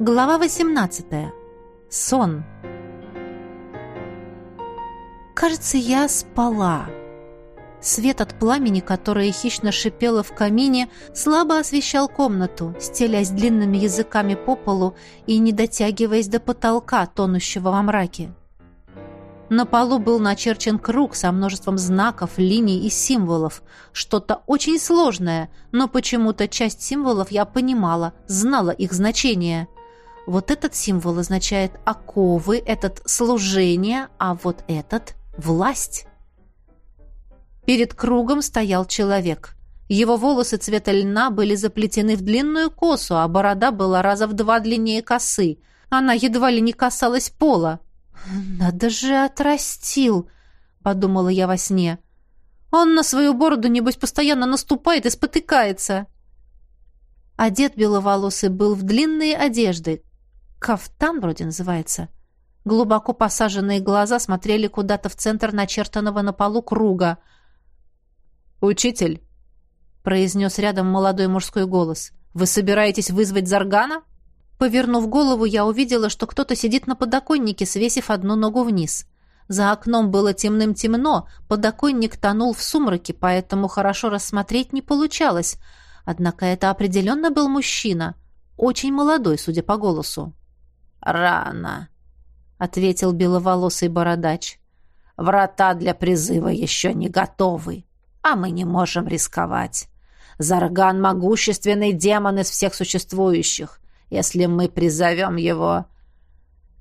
Глава 18. Сон. Кажется, я спала. Свет от пламени, которое хищно шипело в камине, слабо освещал комнату, стелясь длинными языками по полу и не дотягиваясь до потолка, тонущего во мраке. На полу был начерчен круг со множеством знаков, линий и символов. Что-то очень сложное, но почему-то часть символов я понимала, знала их значение. Вот этот символ означает оковы, этот служение, а вот этот власть. Перед кругом стоял человек. Его волосы цвета льна были заплетены в длинную косу, а борода была раза в два длиннее косы. Она едва ли не касалась пола. «Надо же отрастил!» — подумала я во сне. «Он на свою бороду, небось, постоянно наступает и спотыкается!» Одет беловолосый был в длинные одежды. Кафтан вроде называется. Глубоко посаженные глаза смотрели куда-то в центр начертанного на полу круга. «Учитель!» — произнес рядом молодой мужской голос. «Вы собираетесь вызвать Заргана?» Повернув голову, я увидела, что кто-то сидит на подоконнике, свесив одну ногу вниз. За окном было темным-темно, подоконник тонул в сумраке, поэтому хорошо рассмотреть не получалось. Однако это определенно был мужчина, очень молодой, судя по голосу. «Рано», — ответил беловолосый бородач. «Врата для призыва еще не готовы, а мы не можем рисковать. Зарган — могущественный демон из всех существующих. Если мы призовем его,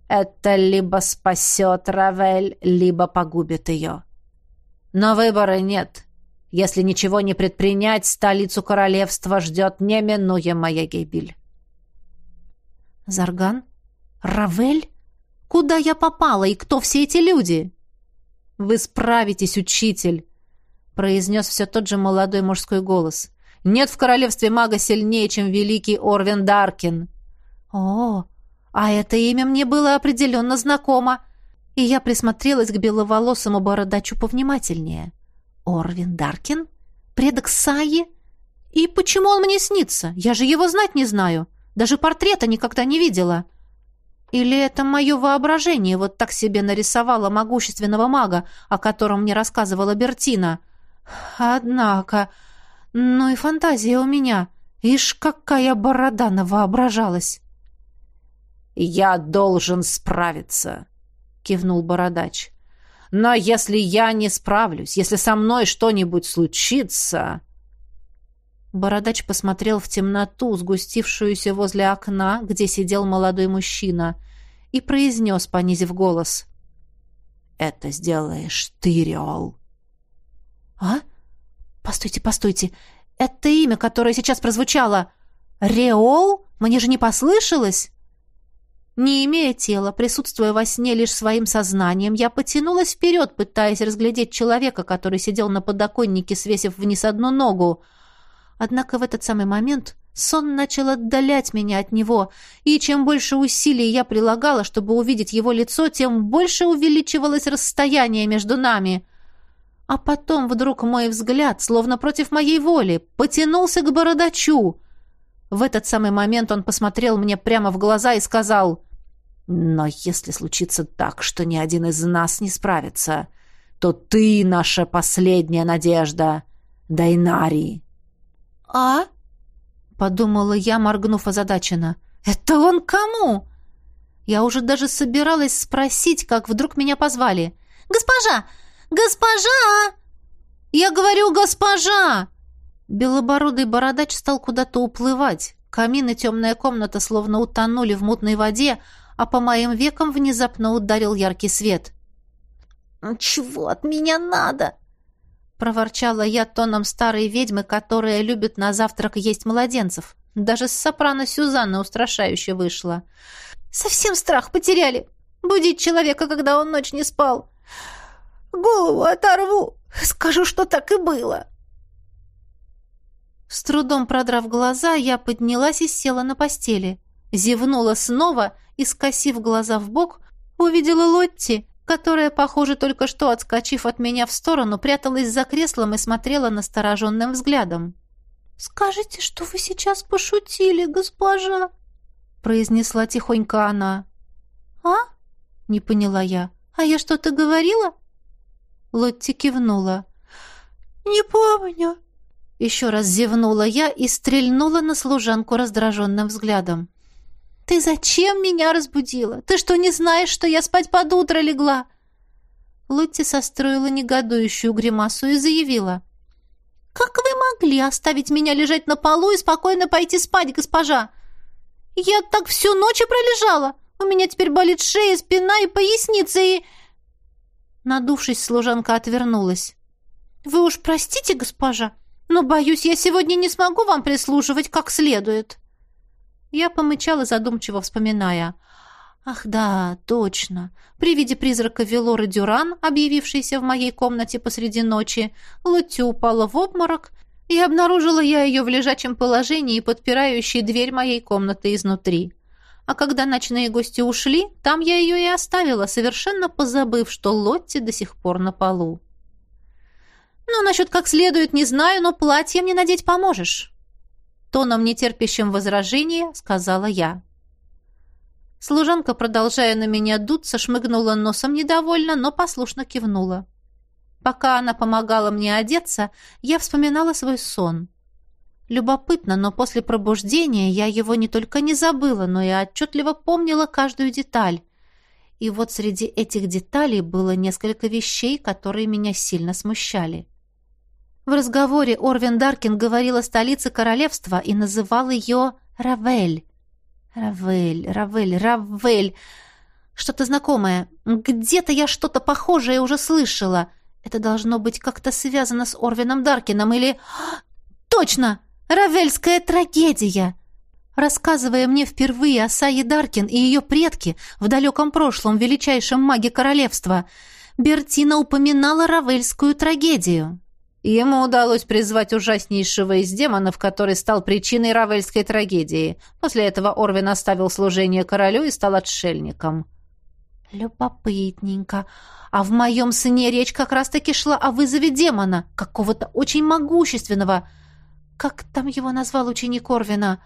это либо спасет Равель, либо погубит ее. Но выбора нет. Если ничего не предпринять, столицу королевства ждет неминуемая гибель. Зарган? Равель? Куда я попала и кто все эти люди? Вы справитесь, учитель, произнес все тот же молодой мужской голос. Нет в королевстве мага сильнее, чем великий Орвен Даркин. О, а это имя мне было определенно знакомо, и я присмотрелась к беловолосому бородачу повнимательнее. Орвин Даркин? Предок Саи? И почему он мне снится? Я же его знать не знаю. Даже портрета никогда не видела. Или это мое воображение вот так себе нарисовало могущественного мага, о котором мне рассказывала Бертина? Однако, ну и фантазия у меня. Ишь, какая борода навоображалась. «Я должен справиться», — кивнул бородач. «Но если я не справлюсь, если со мной что-нибудь случится...» Бородач посмотрел в темноту, сгустившуюся возле окна, где сидел молодой мужчина, и произнес, понизив голос. «Это сделаешь ты, Риол». «А? Постойте, постойте. Это имя, которое сейчас прозвучало. Реол? Мне же не послышалось?» Не имея тела, присутствуя во сне лишь своим сознанием, я потянулась вперед, пытаясь разглядеть человека, который сидел на подоконнике, свесив вниз одну ногу. Однако в этот самый момент сон начал отдалять меня от него, и чем больше усилий я прилагала, чтобы увидеть его лицо, тем больше увеличивалось расстояние между нами. А потом вдруг мой взгляд, словно против моей воли, потянулся к бородачу. В этот самый момент он посмотрел мне прямо в глаза и сказал но если случится так, что ни один из нас не справится, то ты наша последняя надежда, Дайнари. А? подумала я, моргнув озадаченно. Это он кому? Я уже даже собиралась спросить, как вдруг меня позвали. Госпожа! Госпожа! Я говорю, госпожа! Белобородый бородач стал куда-то уплывать. Камин и темная комната словно утонули в мутной воде, а по моим векам внезапно ударил яркий свет. «Чего от меня надо?» Проворчала я тоном старой ведьмы, которая любит на завтрак есть младенцев. Даже с сопрано Сюзанна устрашающе вышла. «Совсем страх потеряли. Будить человека, когда он ночь не спал. Голову оторву. Скажу, что так и было». С трудом продрав глаза, я поднялась и села на постели. Зевнула снова и, скосив глаза в бок, увидела Лотти, которая, похоже, только что отскочив от меня в сторону, пряталась за креслом и смотрела настороженным взглядом. «Скажите, что вы сейчас пошутили, госпожа?» — произнесла тихонько она. «А?» — не поняла я. «А я что-то говорила?» Лотти кивнула. «Не помню». Еще раз зевнула я и стрельнула на служанку раздраженным взглядом. «Ты зачем меня разбудила? Ты что, не знаешь, что я спать под утро легла?» Лотти состроила негодующую гримасу и заявила. «Как вы могли оставить меня лежать на полу и спокойно пойти спать, госпожа? Я так всю ночь и пролежала. У меня теперь болит шея, спина и поясница, и...» Надувшись, служанка отвернулась. «Вы уж простите, госпожа, но, боюсь, я сегодня не смогу вам прислуживать как следует». Я помычала, задумчиво вспоминая. «Ах да, точно. При виде призрака Велоры Дюран, объявившейся в моей комнате посреди ночи, Лотти упала в обморок, и обнаружила я ее в лежачем положении, подпирающей дверь моей комнаты изнутри. А когда ночные гости ушли, там я ее и оставила, совершенно позабыв, что Лотти до сих пор на полу. «Ну, насчет как следует не знаю, но платье мне надеть поможешь». Тоном, нетерпящим возражения, сказала я. Служанка, продолжая на меня дуться, шмыгнула носом недовольно, но послушно кивнула. Пока она помогала мне одеться, я вспоминала свой сон. Любопытно, но после пробуждения я его не только не забыла, но и отчетливо помнила каждую деталь. И вот среди этих деталей было несколько вещей, которые меня сильно смущали. В разговоре Орвин Даркин говорил о столице королевства и называл ее Равель. Равель, Равель, Равель. Что-то знакомое. Где-то я что-то похожее уже слышала. Это должно быть как-то связано с Орвином Даркином или... Точно! Равельская трагедия! Рассказывая мне впервые о Сае Даркин и ее предке в далеком прошлом величайшем маге королевства, Бертина упоминала Равельскую трагедию. Ему удалось призвать ужаснейшего из демонов, который стал причиной равельской трагедии. После этого Орвин оставил служение королю и стал отшельником. Любопытненько. А в моем сне речь как раз-таки шла о вызове демона, какого-то очень могущественного. Как там его назвал ученик Орвина?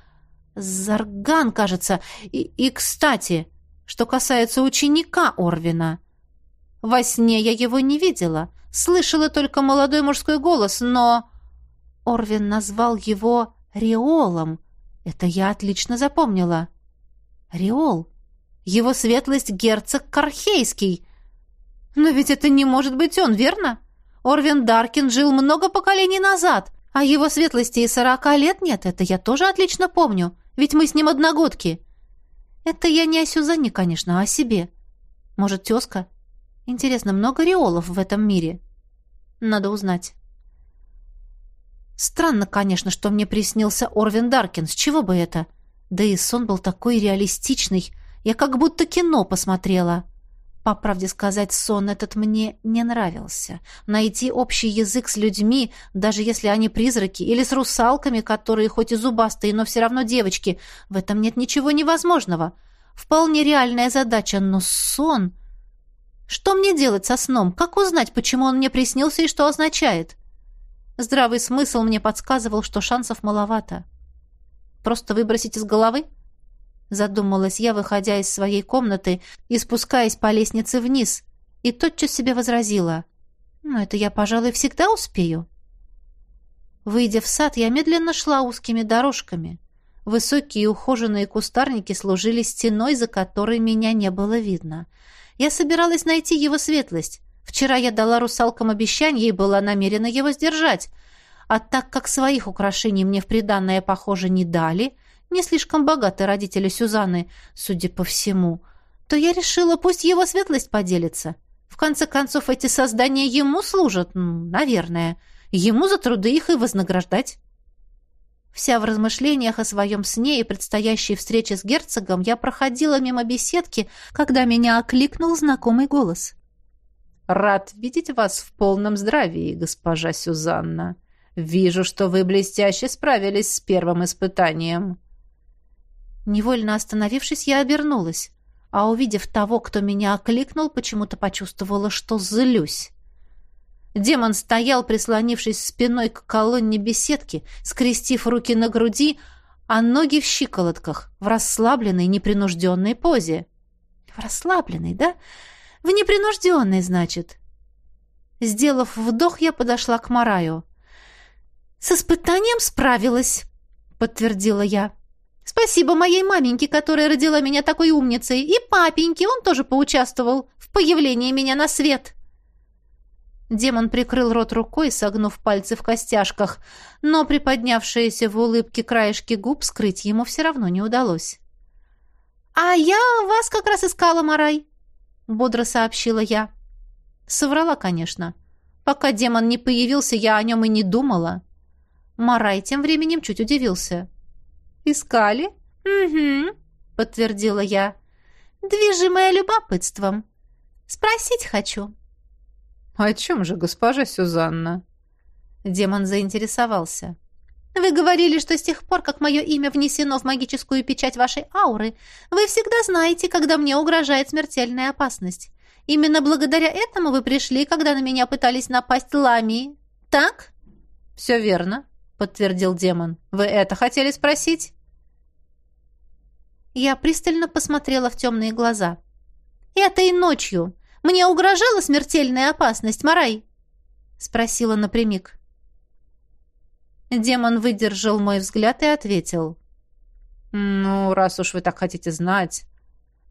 Зарган, кажется. И, и кстати, что касается ученика Орвина. Во сне я его не видела. Слышала только молодой мужской голос, но... Орвин назвал его Риолом. Это я отлично запомнила. Риол. Его светлость герцог Кархейский. Но ведь это не может быть он, верно? Орвин Даркин жил много поколений назад, а его светлости и сорока лет нет, это я тоже отлично помню, ведь мы с ним одногодки. Это я не о Сюзанне, конечно, а о себе. Может, тезка? Интересно, много риолов в этом мире? Надо узнать. Странно, конечно, что мне приснился Орвин Даркин. С чего бы это? Да и сон был такой реалистичный. Я как будто кино посмотрела. По правде сказать, сон этот мне не нравился. Найти общий язык с людьми, даже если они призраки, или с русалками, которые хоть и зубастые, но все равно девочки, в этом нет ничего невозможного. Вполне реальная задача, но сон... Что мне делать со сном? Как узнать, почему он мне приснился и что означает? Здравый смысл мне подсказывал, что шансов маловато. Просто выбросить из головы? — задумалась я, выходя из своей комнаты и спускаясь по лестнице вниз, и тотчас себе возразила. «Ну, это я, пожалуй, всегда успею». Выйдя в сад, я медленно шла узкими дорожками. Высокие ухоженные кустарники служили стеной, за которой меня не было видно. Я собиралась найти его светлость. Вчера я дала русалкам обещание и была намерена его сдержать. А так как своих украшений мне в приданное, похоже, не дали, не слишком богаты родители Сюзанны, судя по всему, то я решила, пусть его светлость поделится. В конце концов, эти создания ему служат, наверное. Ему за труды их и вознаграждать. Вся в размышлениях о своем сне и предстоящей встрече с герцогом я проходила мимо беседки, когда меня окликнул знакомый голос. «Рад видеть вас в полном здравии, госпожа Сюзанна. Вижу, что вы блестяще справились с первым испытанием». Невольно остановившись, я обернулась, а увидев того, кто меня окликнул, почему-то почувствовала, что злюсь. Демон стоял, прислонившись спиной к колонне беседки, скрестив руки на груди, а ноги в щиколотках, в расслабленной, непринужденной позе. В расслабленной, да? В непринужденной, значит. Сделав вдох, я подошла к Мараю. «С испытанием справилась», — подтвердила я. «Спасибо моей маменьке, которая родила меня такой умницей, и папеньке, он тоже поучаствовал в появлении меня на свет». Демон прикрыл рот рукой, согнув пальцы в костяшках, но приподнявшиеся в улыбке краешки губ скрыть ему все равно не удалось. «А я вас как раз искала, Марай», — бодро сообщила я. Соврала, конечно. Пока демон не появился, я о нем и не думала. Марай тем временем чуть удивился. «Искали?» «Угу», — подтвердила я. «Движимая любопытством. Спросить хочу». «О чем же, госпожа Сюзанна?» Демон заинтересовался. «Вы говорили, что с тех пор, как мое имя внесено в магическую печать вашей ауры, вы всегда знаете, когда мне угрожает смертельная опасность. Именно благодаря этому вы пришли, когда на меня пытались напасть ламии. Так?» «Все верно», — подтвердил демон. «Вы это хотели спросить?» Я пристально посмотрела в темные глаза. «Этой ночью мне угрожала смертельная опасность, Марай?» — спросила напрямик. Демон выдержал мой взгляд и ответил. «Ну, раз уж вы так хотите знать.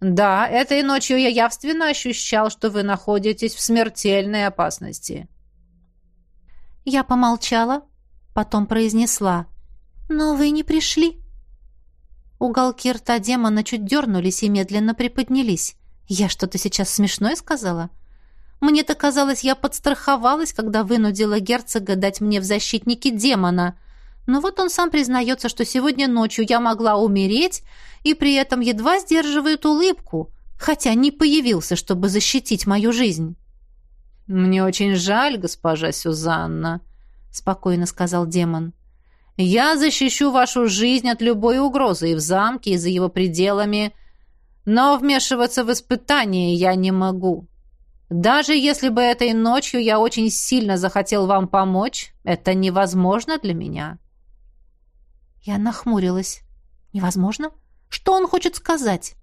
Да, этой ночью я явственно ощущал, что вы находитесь в смертельной опасности». Я помолчала, потом произнесла. «Но вы не пришли». Уголки рта демона чуть дернулись и медленно приподнялись. Я что-то сейчас смешное сказала? Мне-то казалось, я подстраховалась, когда вынудила герцога дать мне в защитники демона. Но вот он сам признается, что сегодня ночью я могла умереть, и при этом едва сдерживает улыбку, хотя не появился, чтобы защитить мою жизнь. «Мне очень жаль, госпожа Сюзанна», — спокойно сказал демон. «Я защищу вашу жизнь от любой угрозы и в замке, и за его пределами, но вмешиваться в испытания я не могу. Даже если бы этой ночью я очень сильно захотел вам помочь, это невозможно для меня». Я нахмурилась. «Невозможно? Что он хочет сказать?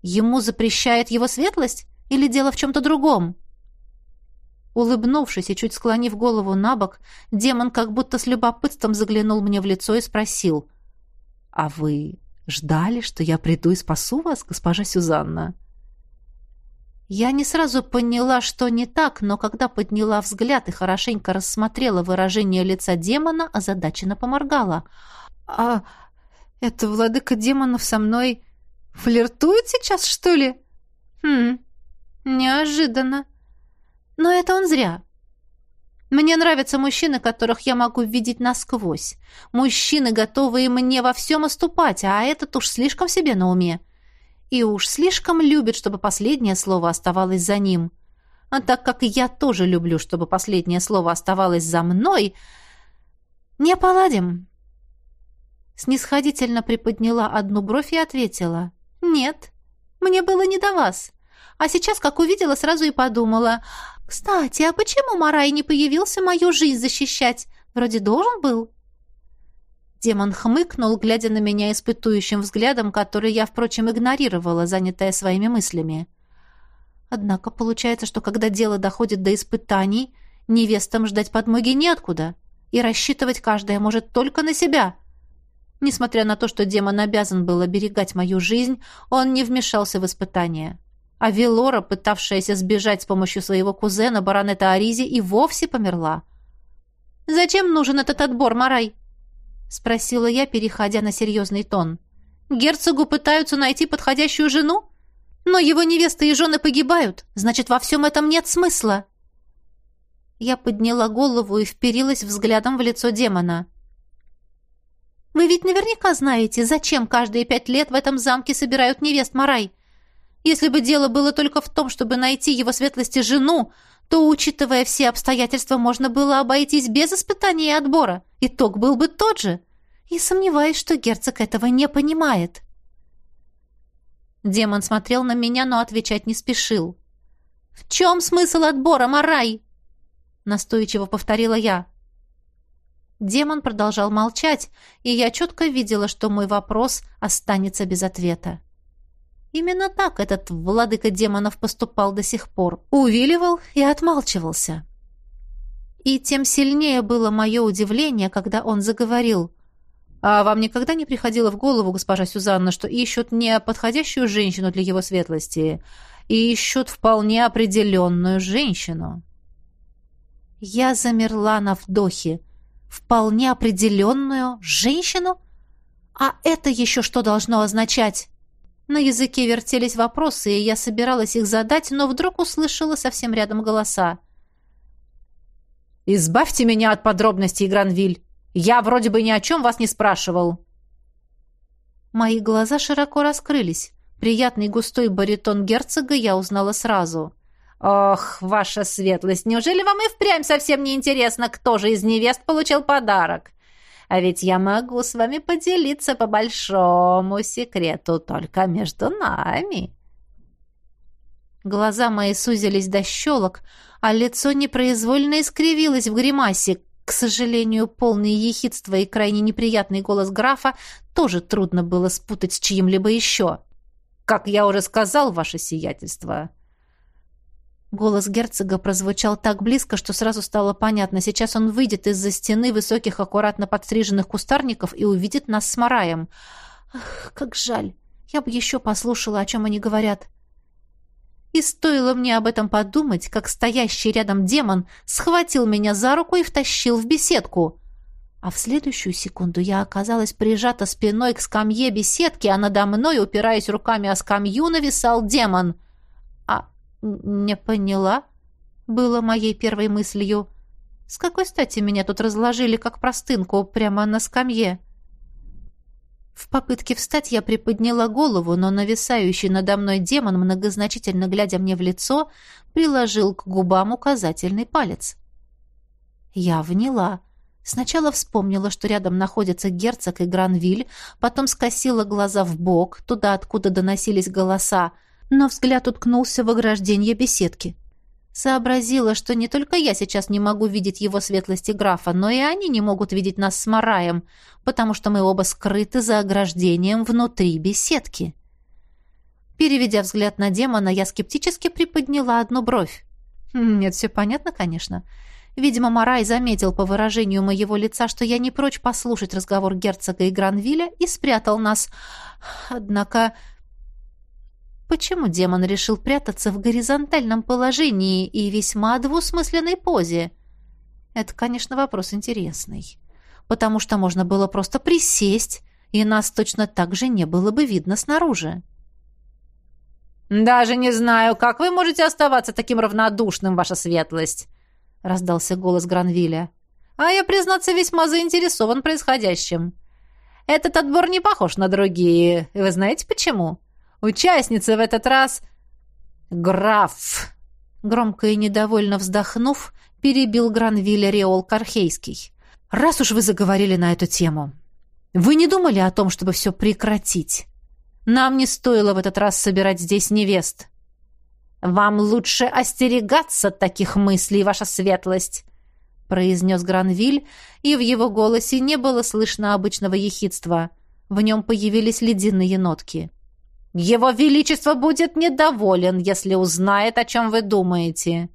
Ему запрещает его светлость? Или дело в чем-то другом?» Улыбнувшись и чуть склонив голову на бок, демон как будто с любопытством заглянул мне в лицо и спросил. «А вы Ждали, что я приду и спасу вас, госпожа Сюзанна?» Я не сразу поняла, что не так, но когда подняла взгляд и хорошенько рассмотрела выражение лица демона, озадаченно поморгала. «А это владыка демонов со мной флиртует сейчас, что ли?» «Хм, неожиданно. Но это он зря. Мне нравятся мужчины, которых я могу видеть насквозь. Мужчины, готовые мне во всем оступать, а этот уж слишком себе на уме. И уж слишком любит, чтобы последнее слово оставалось за ним. А так как я тоже люблю, чтобы последнее слово оставалось за мной, не поладим. Снисходительно приподняла одну бровь и ответила. «Нет, мне было не до вас. А сейчас, как увидела, сразу и подумала. «Кстати, а почему Марай не появился мою жизнь защищать? Вроде должен был». Демон хмыкнул, глядя на меня испытующим взглядом, который я, впрочем, игнорировала, занятая своими мыслями. Однако получается, что когда дело доходит до испытаний, невестам ждать подмоги неоткуда, и рассчитывать каждая может только на себя. Несмотря на то, что демон обязан был оберегать мою жизнь, он не вмешался в испытания. А Велора, пытавшаяся сбежать с помощью своего кузена, баронета Аризи, и вовсе померла. «Зачем нужен этот отбор, Марай?» — спросила я, переходя на серьезный тон. «Герцогу пытаются найти подходящую жену? Но его невесты и жены погибают, значит, во всем этом нет смысла». Я подняла голову и вперилась взглядом в лицо демона. «Вы ведь наверняка знаете, зачем каждые пять лет в этом замке собирают невест Марай?» Если бы дело было только в том, чтобы найти его светлости жену, то, учитывая все обстоятельства, можно было обойтись без испытания и отбора. Итог был бы тот же. И сомневаюсь, что герцог этого не понимает. Демон смотрел на меня, но отвечать не спешил. «В чем смысл отбора, Марай?» Настойчиво повторила я. Демон продолжал молчать, и я четко видела, что мой вопрос останется без ответа. Именно так этот владыка демонов поступал до сих пор. Увиливал и отмалчивался. И тем сильнее было мое удивление, когда он заговорил. «А вам никогда не приходило в голову, госпожа Сюзанна, что ищут не подходящую женщину для его светлости, и ищут вполне определенную женщину?» Я замерла на вдохе. «Вполне определенную женщину? А это еще что должно означать?» На языке вертелись вопросы, и я собиралась их задать, но вдруг услышала совсем рядом голоса. «Избавьте меня от подробностей, Гранвиль. Я вроде бы ни о чем вас не спрашивал». Мои глаза широко раскрылись. Приятный густой баритон герцога я узнала сразу. «Ох, ваша светлость, неужели вам и впрямь совсем не интересно, кто же из невест получил подарок? А ведь я могу с вами поделиться по большому секрету только между нами». Глаза мои сузились до щелок, а лицо непроизвольно искривилось в гримасе. К сожалению, полный ехидства и крайне неприятный голос графа тоже трудно было спутать с чьим-либо еще. «Как я уже сказал, ваше сиятельство», Голос герцога прозвучал так близко, что сразу стало понятно. Сейчас он выйдет из-за стены высоких, аккуратно подстриженных кустарников и увидит нас с Мараем. Ах, как жаль. Я бы еще послушала, о чем они говорят. И стоило мне об этом подумать, как стоящий рядом демон схватил меня за руку и втащил в беседку. А в следующую секунду я оказалась прижата спиной к скамье беседки, а надо мной, упираясь руками о скамью, нависал демон — «Не поняла?» — было моей первой мыслью. «С какой стати меня тут разложили, как простынку, прямо на скамье?» В попытке встать я приподняла голову, но нависающий надо мной демон, многозначительно глядя мне в лицо, приложил к губам указательный палец. Я вняла. Сначала вспомнила, что рядом находятся герцог и Гранвиль, потом скосила глаза в бок, туда, откуда доносились голоса, но взгляд уткнулся в ограждение беседки. Сообразила, что не только я сейчас не могу видеть его светлости графа, но и они не могут видеть нас с Мараем, потому что мы оба скрыты за ограждением внутри беседки. Переведя взгляд на демона, я скептически приподняла одну бровь. Хм, нет, все понятно, конечно. Видимо, Марай заметил по выражению моего лица, что я не прочь послушать разговор герцога и Гранвиля и спрятал нас. Однако Почему демон решил прятаться в горизонтальном положении и весьма двусмысленной позе? Это, конечно, вопрос интересный. Потому что можно было просто присесть, и нас точно так же не было бы видно снаружи. «Даже не знаю, как вы можете оставаться таким равнодушным, ваша светлость!» — раздался голос Гранвиля. «А я, признаться, весьма заинтересован происходящим. Этот отбор не похож на другие. Вы знаете почему?» Участница в этот раз... Граф!» Громко и недовольно вздохнув, перебил Гранвилля Реол Кархейский. «Раз уж вы заговорили на эту тему, вы не думали о том, чтобы все прекратить? Нам не стоило в этот раз собирать здесь невест». «Вам лучше остерегаться таких мыслей, ваша светлость», — произнес Гранвиль, и в его голосе не было слышно обычного ехидства. В нем появились ледяные нотки. Его Величество будет недоволен, если узнает, о чем вы думаете».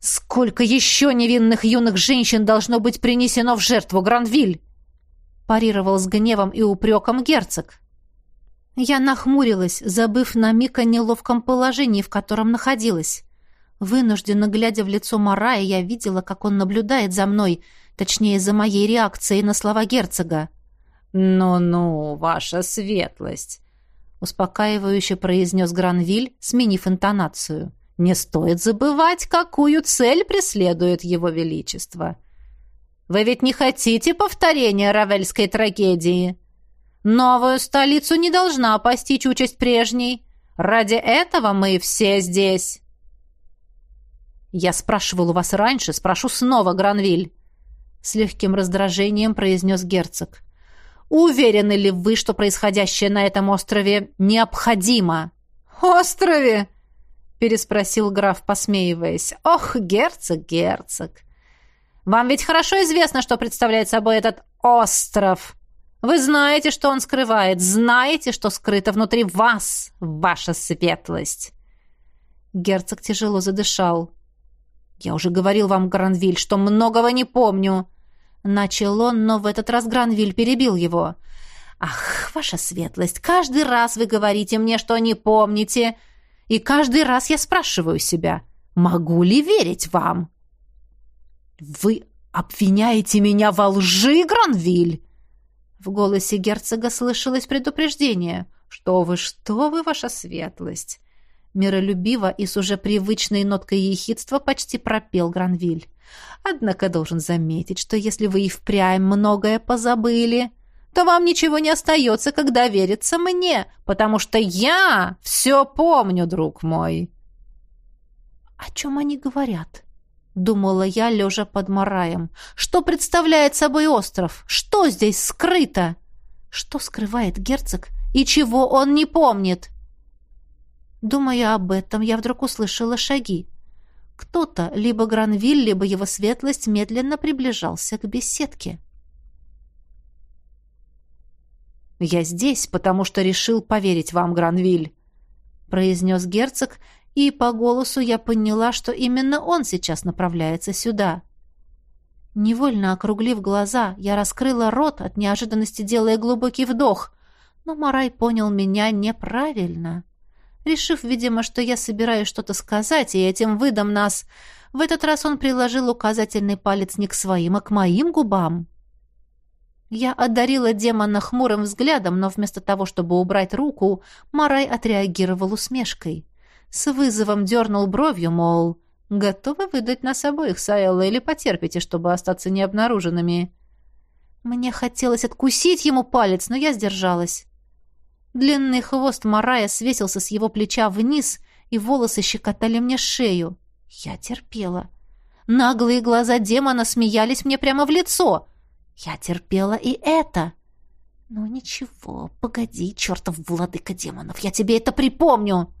«Сколько еще невинных юных женщин должно быть принесено в жертву, Гранвиль?» парировал с гневом и упреком герцог. Я нахмурилась, забыв на миг о неловком положении, в котором находилась. Вынужденно глядя в лицо Марая, я видела, как он наблюдает за мной, точнее, за моей реакцией на слова герцога. «Ну-ну, ваша светлость, успокаивающе произнес Гранвиль, сменив интонацию. Не стоит забывать, какую цель преследует его величество. Вы ведь не хотите повторения равельской трагедии? Новую столицу не должна постичь участь прежней. Ради этого мы все здесь. Я спрашивал у вас раньше, спрошу снова, Гранвиль. С легким раздражением произнес герцог. Уверены ли вы, что происходящее на этом острове необходимо? Острове? переспросил граф, посмеиваясь. Ох, герцог, герцог. Вам ведь хорошо известно, что представляет собой этот остров. Вы знаете, что он скрывает, знаете, что скрыто внутри вас, ваша светлость. Герцог тяжело задышал. Я уже говорил вам, Гранвиль, что многого не помню. Начал он, но в этот раз Гранвиль перебил его. Ах, ваша светлость, каждый раз вы говорите мне, что не помните, и каждый раз я спрашиваю себя, могу ли верить вам? Вы обвиняете меня во лжи, Гранвиль? В голосе герцога слышалось предупреждение. Что вы, что вы, ваша светлость? Миролюбиво и с уже привычной ноткой ехидства почти пропел Гранвиль. Однако должен заметить, что если вы и впрямь многое позабыли, то вам ничего не остается, когда верится мне, потому что я все помню, друг мой». «О чем они говорят?» — думала я, лежа под Мараем. «Что представляет собой остров? Что здесь скрыто? Что скрывает герцог и чего он не помнит?» Думая об этом, я вдруг услышала шаги. Кто-то, либо Гранвиль, либо его светлость, медленно приближался к беседке. «Я здесь, потому что решил поверить вам, Гранвиль», — произнес герцог, и по голосу я поняла, что именно он сейчас направляется сюда. Невольно округлив глаза, я раскрыла рот от неожиданности, делая глубокий вдох, но Марай понял меня неправильно. Решив, видимо, что я собираюсь что-то сказать, и этим выдам нас, в этот раз он приложил указательный палец не к своим, а к моим губам. Я одарила демона хмурым взглядом, но вместо того, чтобы убрать руку, Марай отреагировал усмешкой. С вызовом дернул бровью, мол, «Готовы выдать нас обоих, Саэлла, или потерпите, чтобы остаться необнаруженными?» Мне хотелось откусить ему палец, но я сдержалась. Длинный хвост Марая свесился с его плеча вниз, и волосы щекотали мне шею. Я терпела. Наглые глаза демона смеялись мне прямо в лицо. Я терпела и это. Ну ничего, погоди, чертов владыка демонов, я тебе это припомню.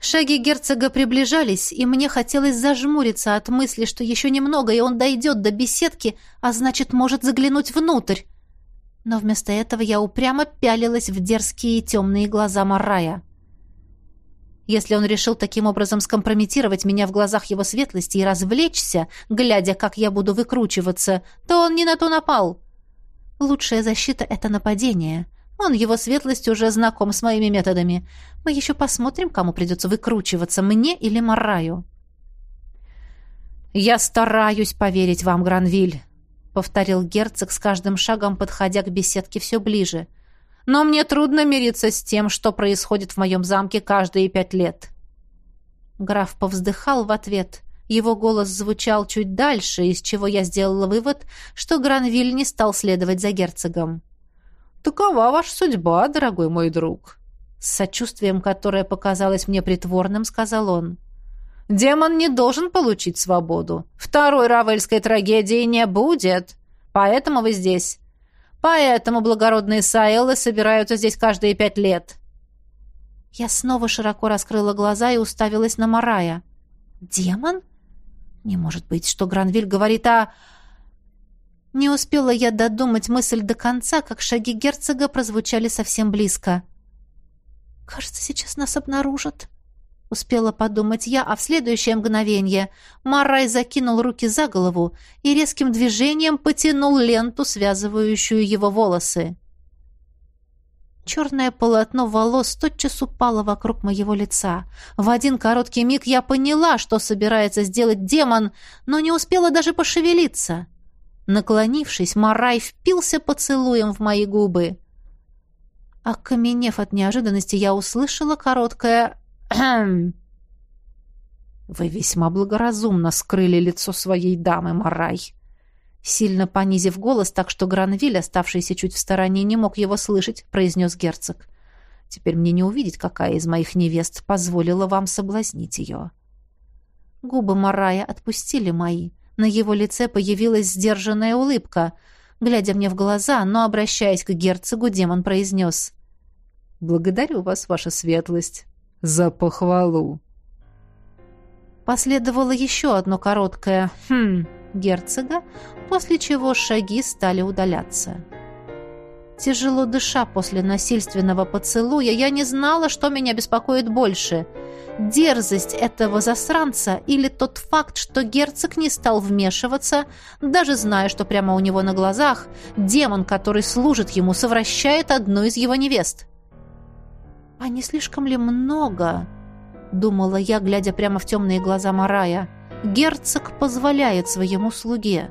Шаги герцога приближались, и мне хотелось зажмуриться от мысли, что еще немного, и он дойдет до беседки, а значит, может заглянуть внутрь. Но вместо этого я упрямо пялилась в дерзкие темные глаза Марая. Если он решил таким образом скомпрометировать меня в глазах его светлости и развлечься, глядя, как я буду выкручиваться, то он не на то напал. Лучшая защита — это нападение. Он, его светлость, уже знаком с моими методами. Мы еще посмотрим, кому придется выкручиваться, мне или Мараю. «Я стараюсь поверить вам, Гранвиль», — повторил герцог с каждым шагом, подходя к беседке все ближе но мне трудно мириться с тем, что происходит в моем замке каждые пять лет». Граф повздыхал в ответ. Его голос звучал чуть дальше, из чего я сделала вывод, что Гранвиль не стал следовать за герцогом. «Такова ваша судьба, дорогой мой друг», — с сочувствием, которое показалось мне притворным, сказал он. «Демон не должен получить свободу. Второй равельской трагедии не будет. Поэтому вы здесь. Поэтому благородные Саэллы собираются здесь каждые пять лет». Я снова широко раскрыла глаза и уставилась на Марая. «Демон? Не может быть, что Гранвиль говорит о...» Не успела я додумать мысль до конца, как шаги герцога прозвучали совсем близко. «Кажется, сейчас нас обнаружат», Успела подумать я, а в следующее мгновение Марай закинул руки за голову и резким движением потянул ленту, связывающую его волосы. Черное полотно волос тотчас упало вокруг моего лица. В один короткий миг я поняла, что собирается сделать демон, но не успела даже пошевелиться. Наклонившись, Марай впился поцелуем в мои губы. Окаменев от неожиданности, я услышала короткое «Вы весьма благоразумно скрыли лицо своей дамы, Марай!» Сильно понизив голос, так что Гранвиль, оставшийся чуть в стороне, не мог его слышать, произнес герцог. «Теперь мне не увидеть, какая из моих невест позволила вам соблазнить ее». Губы Марая отпустили мои. На его лице появилась сдержанная улыбка. Глядя мне в глаза, но обращаясь к герцогу, демон произнес. «Благодарю вас, ваша светлость за похвалу. Последовало еще одно короткое «хм», герцога, после чего шаги стали удаляться. Тяжело дыша после насильственного поцелуя, я не знала, что меня беспокоит больше — дерзость этого засранца или тот факт, что герцог не стал вмешиваться, даже зная, что прямо у него на глазах демон, который служит ему, совращает одну из его невест. «А не слишком ли много?» — думала я, глядя прямо в темные глаза Марая. «Герцог позволяет своему слуге».